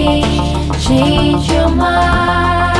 change, change your mind.